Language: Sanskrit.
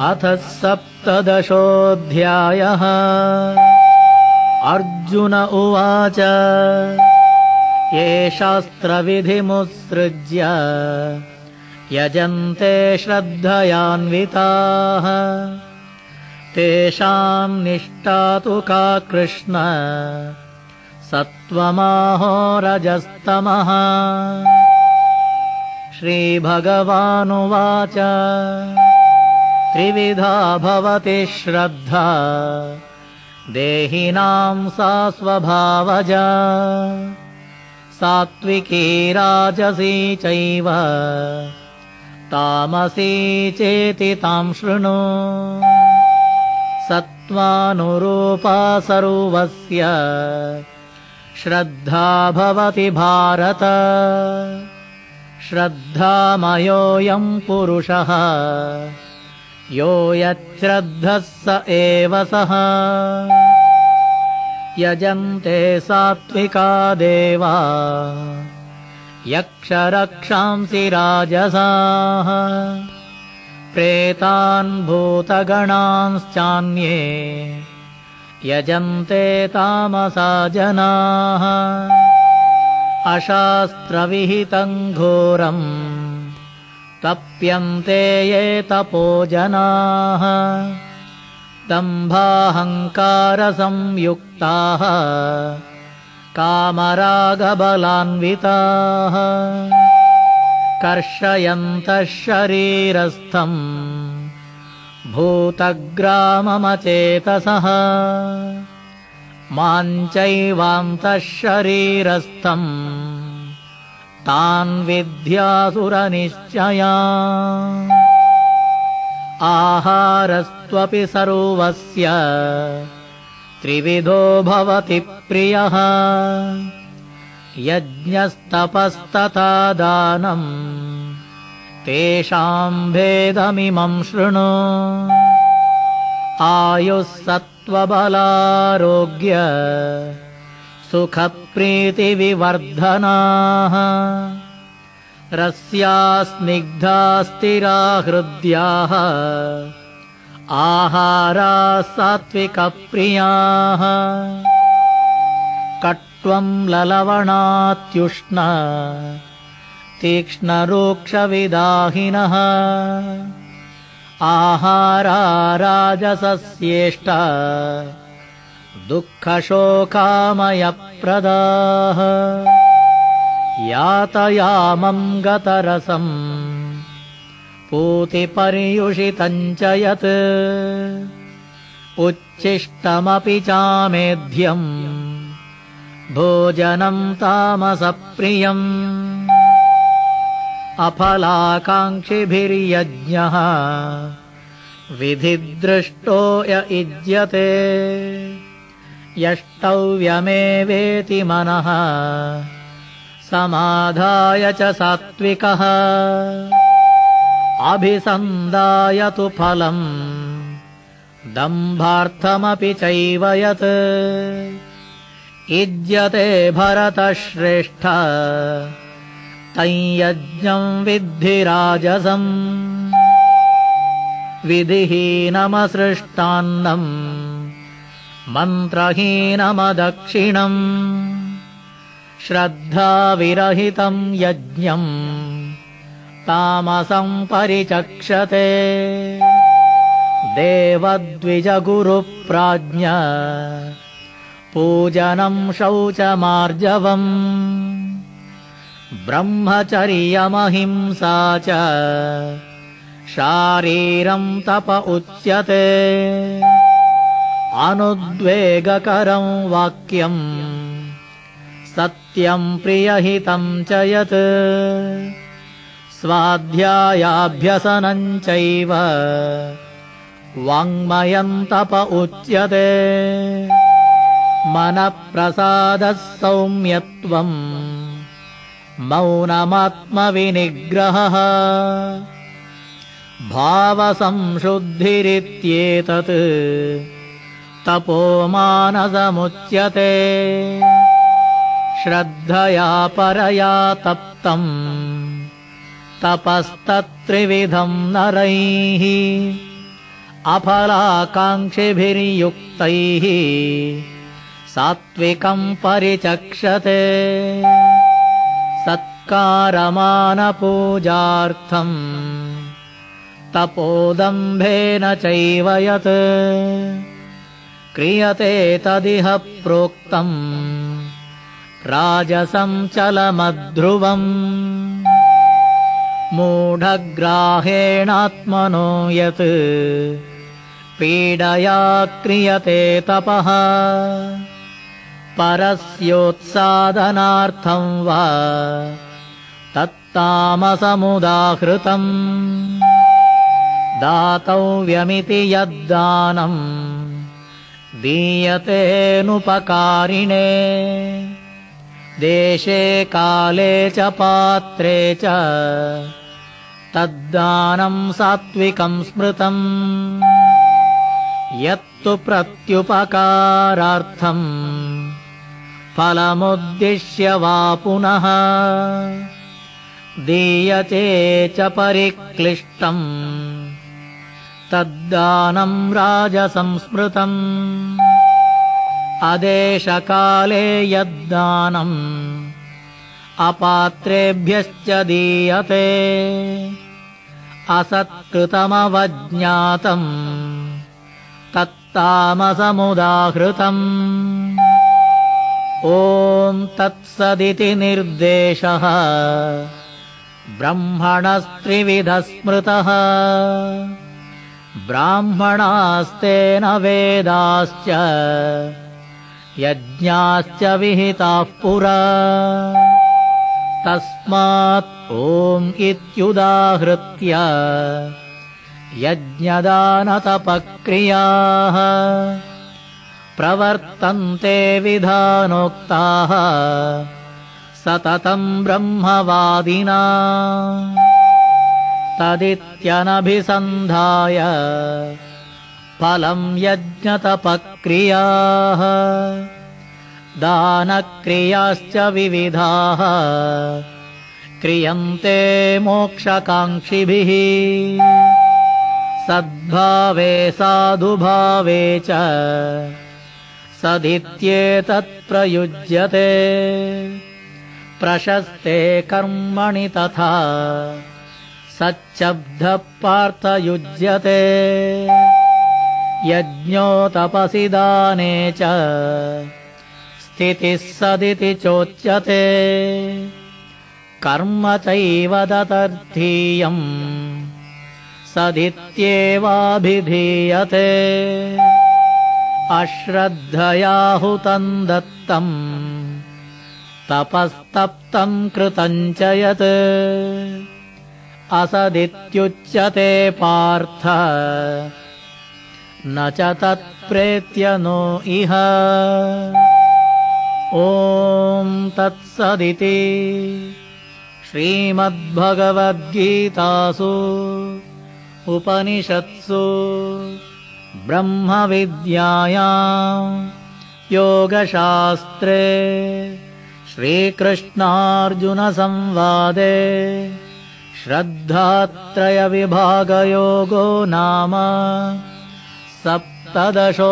अथ सप्तदशोऽध्यायः। अर्जुन उवाच ये शास्त्रविधिमुत्सृज्य यजन्ते श्रद्धयान्विताः। तेषाम् निष्ठा तु का कृष्ण सत्त्वमाहोरजस्तमः श्रीभगवानुवाच त्रिविधा भवति श्रद्धा। देहिनाम् सा स्वभावजा। सात्विकी राजसी चैव। तामसी चेति ताम् शृणु। सत्त्वानुरूपा सर्वस्य। श्रद्धा भवति भारत। श्रद्धामयोऽयम् पुरुषः यो यच्छ्रद्धः स एव सः। यजन्ते सात्विका देवा। यक्षरक्षांसि राजसाः। प्रेतान् भूतगणांश्चान्ये। यजन्ते तामसा जनाः। अशास्त्रविहितम् घोरम् तप्यन्ते ये तपो जनाः। दम्भाहङ्कारसंयुक्ताः कामरागबलान्विताः। कर्षयन्तः शरीरस्थम् भूतग्राममचेतसः। माञ्चैवान्तः शरीरस्थम् तान् विद्यासुरनिश्चया। आहारस्त्वपि सर्वस्य त्रिविधो भवति प्रियः। यज्ञस्तपस्तथा दानम् तेषाम् भेदमिमम् शृणु। आयुः सत्त्वबलारोग्य सुखप्रीतिविवर्धनाः। रस्या स्निग्धा स्थिरा हृद्याः आहाराः सात्विकप्रियाः कट्वम् ललवणात्युष्ण। तीक्ष्णरूक्षविदाहिनः। आहारा राजसस्येष्ट दुःखशोकामयप्रदाः। यातयामम् गतरसम् पूतिपर्युषितम् च यत् उच्छिष्टमपि चामेध्यम् भोजनम् तामसप्रियम्। अफलाकाङ्क्षिभिर्यज्ञः विधिदृष्टो य युज्यते यष्टव्यमेवेति मनः। समाधाय च सात्विकः अभिसन्दाय तु फलम्। दम्भार्थमपि चैव यत्। इज्यते भरतश्रेष्ठ। तञ्यज्ञम् विद्धिराजसम् विधिहीनमसृष्टान्नम् मन्त्रहीनमदक्षिणम् श्रद्धाविरहितम् यज्ञम् तामसम् परिचक्षते। देवद्विजगुरुप्राज्ञ पूजनम् शौचमार्जवम्। ब्रह्मचर्यमहिंसा च शारीरम् तप उच्यते अनुद्वेगकरम् वाक्यम् सत्यम् प्रियहितम् च यत् स्वाध्यायाभ्यसनम् चैव वाङ्मयम् तप उच्यते मनःप्रसादः सौम्यत्वम् मौनमात्मविनिग्रहः भावसंशुद्धिरित्येतत् तपोमानसमुच्यते श्रद्धया परया तप्तम् तपस्तत्त्रिविधम् नरैः। अफलाकाङ्क्षिभिर्युक्तैः। सात्विकम् परिचक्षते। सत्कारमानपूजार्थम्। तपोदम्भेन चैव यत् क्रियते तदिह प्रोक्तम्। राजसञ्चलमध्रुवम् मूढग्राहेणात्मनो यत् पीडया क्रियते तपः। परस्योत्सादनार्थम् वा तत्तामसमुदाहृतम्। दातव्यमिति यद्दानम् दीयतेऽनुपकारिणे। देशे काले च पात्रे च तद्दानम् सात्विकम् स्मृतम् यत्तु प्रत्युपकारार्थम् फलमुद्दिश्य वा पुनः। दीयते च परिक्लिष्टम् तद्दानम् राजसंस्मृतम्। अदेशकाले यद्दानम् अपात्रेभ्यश्च दीयते। असत्कृतमवज्ञातम् तत्तामसमुदाहृतम्। ॐ तत्सदिति निर्देशः। ब्रह्मणस्त्रिविधः स्मृतः ब्राह्मणास्तेन वेदाश्च यज्ञाश्च विहिताः पुरा। तस्मात् ॐ इत्युदाहृत्य यज्ञदानतपक्रियाः। प्रवर्तन्ते विधानोक्ताः सततम् ब्रह्मवादिना तदित्यनभिसन्धाय फलम् यज्ञतपक्रियाः दानक्रियाश्च विविधाः क्रियन्ते मोक्षकाङ्क्षिभिः। सद्भावे साधुभावे च सदित्येतत्प्रयुज्यते प्रशस्ते कर्मणि तथा सच्चब्धपार्थयुज्यते। यज्ञोतपसि दाने च। स्थितिः सदिति चोच्यते। कर्म चैव दतर्थीयम् सदित्येवाभिधीयते। अश्रद्धयाहुतम् दत्तम्। तपस्तप्तम् कृतम् च यत् असदित्युच्यते पार्थ। न च तत्प्रेत्य नो इह। ॐ तत्सदिति श्रीमद्भगवद्गीतासु उपनिषत्सु ब्रह्मविद्याया योगशास्त्रे श्रीकृष्णार्जुनसंवादे श्रद्धात्रयविभागयोगो नाम सप्तदशोऽध्यायः